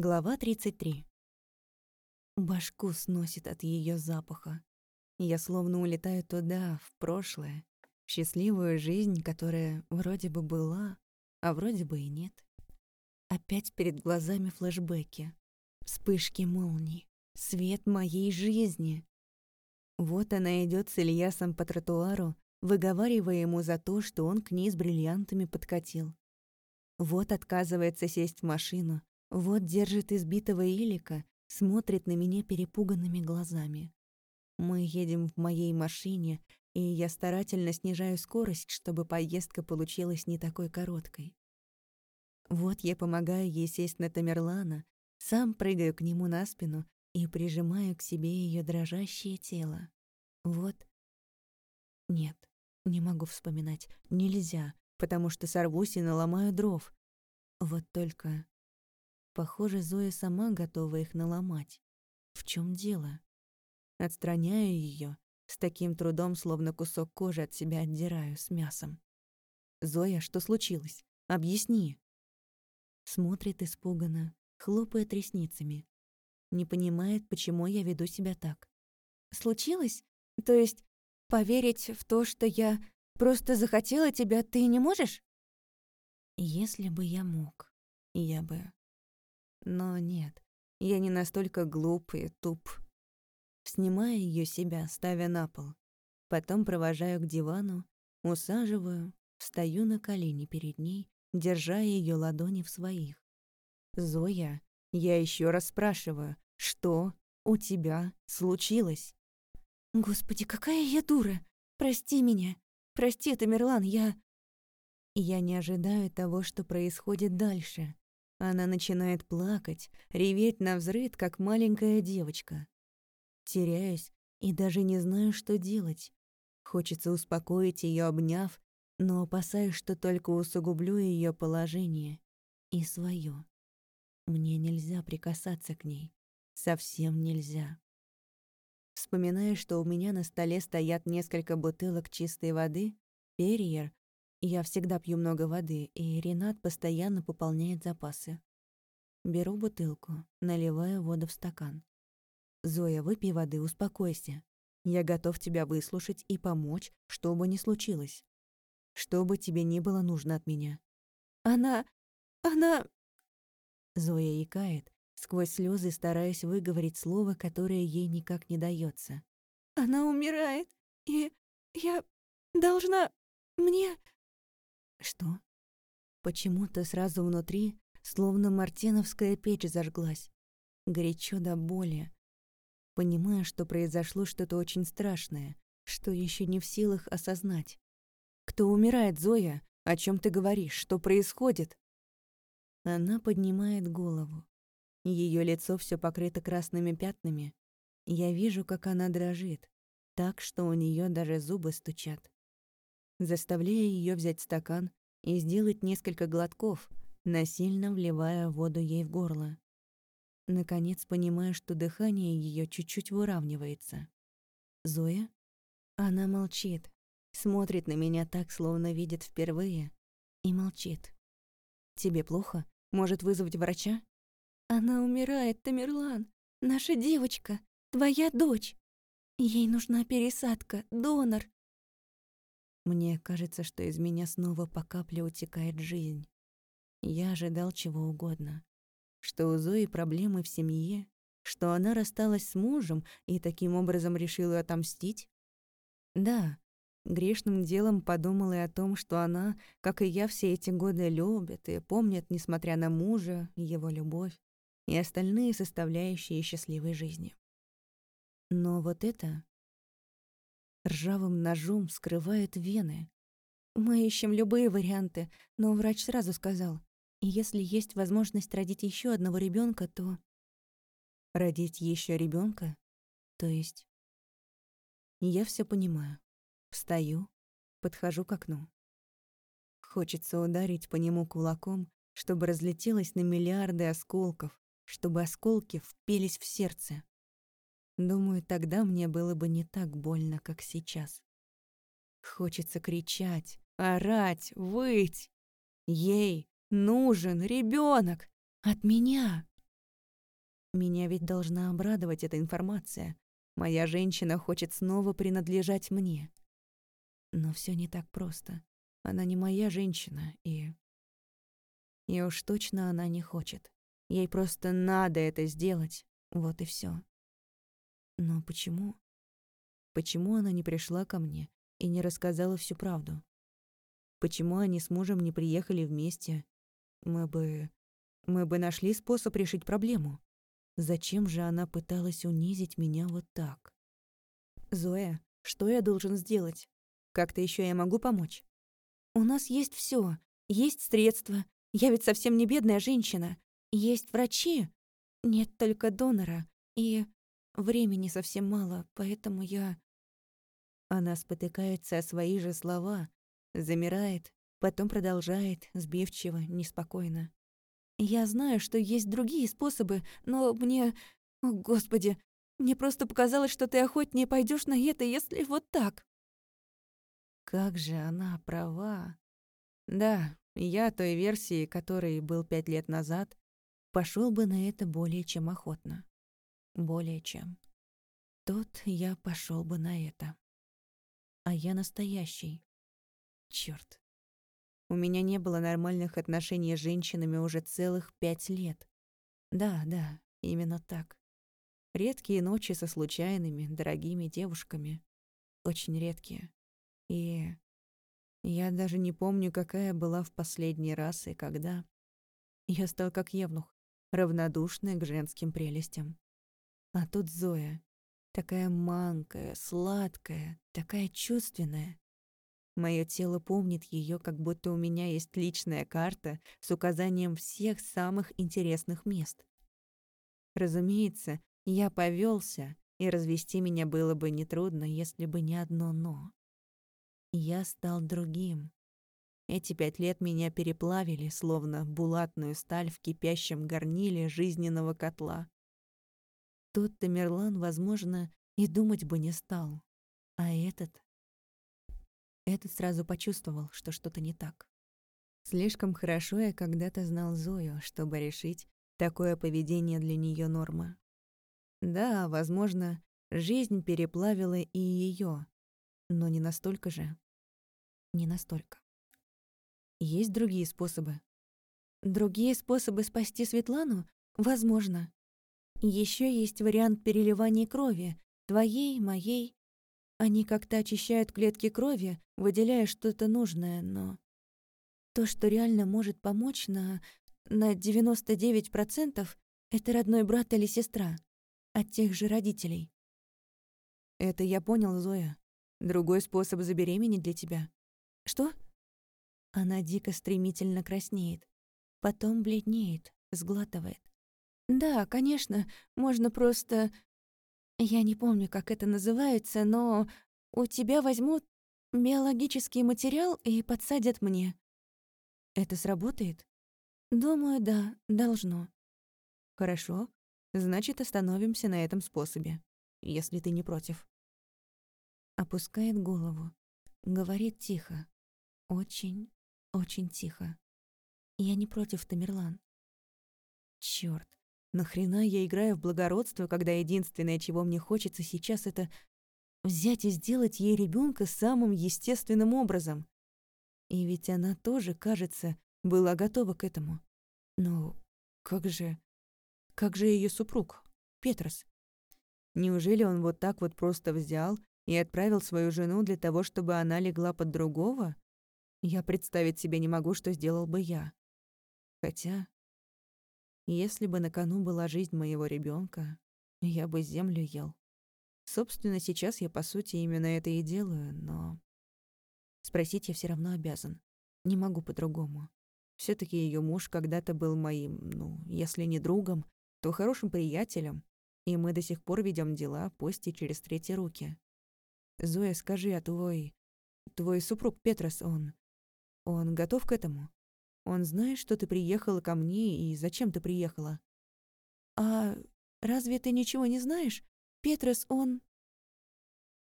Глава 33. Башку сносит от ее запаха. Я словно улетаю туда, в прошлое, в счастливую жизнь, которая вроде бы была, а вроде бы и нет. Опять перед глазами флешбеки, вспышки молний, свет моей жизни. Вот она идет с Ильясом по тротуару, выговаривая ему за то, что он к ней с бриллиантами подкатил. Вот отказывается сесть в машину, вот держит избитого Илика, смотрит на меня перепуганными глазами. Мы едем в моей машине, и я старательно снижаю скорость, чтобы поездка получилась не такой короткой. Вот я помогаю ей сесть на Тамерлана, сам прыгаю к нему на спину и прижимаю к себе ее дрожащее тело. Вот. Нет, не могу вспоминать. Нельзя, потому что сорвусь и наломаю дров. Вот только Похоже, Зоя сама готова их наломать. В чем дело? Отстраняю ее, с таким трудом, словно кусок кожи от себя отдираю с мясом. «Зоя, что случилось? Объясни!» Смотрит испуганно, хлопает ресницами. Не понимает, почему я веду себя так. «Случилось? То есть поверить в то, что я просто захотела тебя, ты не можешь?» Если бы я мог, я бы но нет, я не настолько глуп и туп. Снимаю ее себя, ставя на пол. Потом провожаю к дивану, усаживаю, встаю на колени перед ней, держа ее ладони в своих. «Зоя, я еще раз спрашиваю, что у тебя случилось?» «Господи, какая я дура! Прости меня! Прости, Тамерлан, я...» Я не ожидаю того, что происходит дальше. Она начинает плакать, реветь на взрыд, как маленькая девочка. Теряюсь и даже не знаю, что делать. Хочется успокоить ее, обняв, но опасаюсь, что только усугублю ее положение и свое. Мне нельзя прикасаться к ней. Совсем нельзя. Вспоминаю, что у меня на столе стоят несколько бутылок чистой воды, перьер я всегда пью много воды, и Ренат постоянно пополняет запасы. Беру бутылку, наливаю воду в стакан. «Зоя, выпей воды, успокойся. Я готов тебя выслушать и помочь, что бы ни случилось. Что бы тебе ни было нужно от меня». «Она... она...» Зоя икает, сквозь слезы стараясь выговорить слово, которое ей никак не дается. «Она умирает, и я должна... мне...» Что? Почему-то сразу внутри, словно мартеновская печь зажглась. Горячо до боли. Понимая, что произошло что-то очень страшное, что еще не в силах осознать. «Кто умирает, Зоя? О чем ты говоришь? Что происходит?» Она поднимает голову. Ее лицо все покрыто красными пятнами. Я вижу, как она дрожит, так, что у нее даже зубы стучат заставляя ее взять стакан и сделать несколько глотков, насильно вливая воду ей в горло. Наконец понимая, что дыхание ее чуть-чуть выравнивается. «Зоя?» Она молчит, смотрит на меня так, словно видит впервые, и молчит. «Тебе плохо? Может вызвать врача?» «Она умирает, Тамерлан. Наша девочка, твоя дочь. Ей нужна пересадка, донор. Мне кажется, что из меня снова по капле утекает жизнь. Я ожидал чего угодно. Что у Зои проблемы в семье, что она рассталась с мужем и таким образом решила отомстить. Да, грешным делом подумал и о том, что она, как и я, все эти годы любит и помнит, несмотря на мужа, его любовь и остальные составляющие счастливой жизни. Но вот это ржавым ножом скрывает вены. Мы ищем любые варианты, но врач сразу сказал, если есть возможность родить еще одного ребенка, то... Родить еще ребенка? То есть... Я все понимаю. Встаю, подхожу к окну. Хочется ударить по нему кулаком, чтобы разлетелось на миллиарды осколков, чтобы осколки впились в сердце. Думаю, тогда мне было бы не так больно, как сейчас. Хочется кричать, орать, выть. Ей нужен ребенок от меня. Меня ведь должна обрадовать эта информация. Моя женщина хочет снова принадлежать мне. Но все не так просто. Она не моя женщина, и... И уж точно она не хочет. Ей просто надо это сделать. Вот и все. Но почему? Почему она не пришла ко мне и не рассказала всю правду? Почему они с мужем не приехали вместе? Мы бы... Мы бы нашли способ решить проблему. Зачем же она пыталась унизить меня вот так? «Зоя, что я должен сделать? Как-то еще я могу помочь?» «У нас есть все, Есть средства. Я ведь совсем не бедная женщина. Есть врачи. Нет только донора. И времени совсем мало, поэтому я...» Она спотыкается о свои же слова, замирает, потом продолжает, сбивчиво, неспокойно. «Я знаю, что есть другие способы, но мне... О, Господи, мне просто показалось, что ты охотнее пойдешь на это, если вот так». Как же она права. Да, я той версии, которой был пять лет назад, пошел бы на это более чем охотно. Более чем. Тот я пошел бы на это. А я настоящий. Черт. У меня не было нормальных отношений с женщинами уже целых пять лет. Да, да, именно так. Редкие ночи со случайными, дорогими девушками. Очень редкие. И я даже не помню, какая была в последний раз и когда. Я стал как евнух, равнодушный к женским прелестям. А тут Зоя, такая манкая, сладкая, такая чувственная. Мое тело помнит ее, как будто у меня есть личная карта с указанием всех самых интересных мест. Разумеется, я повелся, и развести меня было бы нетрудно, если бы не одно «но». Я стал другим. Эти пять лет меня переплавили, словно булатную сталь в кипящем горниле жизненного котла. Тот Тамерлан, возможно, и думать бы не стал. А этот этот сразу почувствовал, что что-то не так. Слишком хорошо я когда-то знал Зою, чтобы решить, такое поведение для нее норма. Да, возможно, жизнь переплавила и ее, но не настолько же. Не настолько. Есть другие способы. Другие способы спасти Светлану? Возможно. Еще есть вариант переливания крови, твоей, моей, они как-то очищают клетки крови, выделяя что-то нужное, но... То, что реально может помочь на... на 99%, это родной брат или сестра. От тех же родителей. Это я понял, Зоя. Другой способ забеременеть для тебя. Что? Она дико стремительно краснеет. Потом бледнеет, сглатывает. Да, конечно, можно просто я не помню, как это называется, но у тебя возьмут биологический материал и подсадят мне. Это сработает? Думаю, да, должно. Хорошо. Значит, остановимся на этом способе, если ты не против. Опускает голову. Говорит тихо. Очень, очень тихо. Я не против, Тамерлан. Чёрт. Нахрена я играю в благородство, когда единственное, чего мне хочется сейчас, это взять и сделать ей ребенка самым естественным образом? И ведь она тоже, кажется, была готова к этому. Но как же... Как же ее супруг, Петрос? Неужели он вот так вот просто взял и отправил свою жену для того, чтобы она легла под другого? Я представить себе не могу, что сделал бы я. Хотя если бы на кону была жизнь моего ребенка, я бы землю ел. Собственно, сейчас я, по сути, именно это и делаю, но... Спросить я все равно обязан. Не могу по-другому. все таки ее муж когда-то был моим, ну, если не другом, то хорошим приятелем, и мы до сих пор ведем дела, пусть и через третьи руки. Зоя, скажи, а твой... Твой супруг Петрос, он... Он готов к этому? Он знает, что ты приехала ко мне и зачем ты приехала. А разве ты ничего не знаешь? Петрос, он...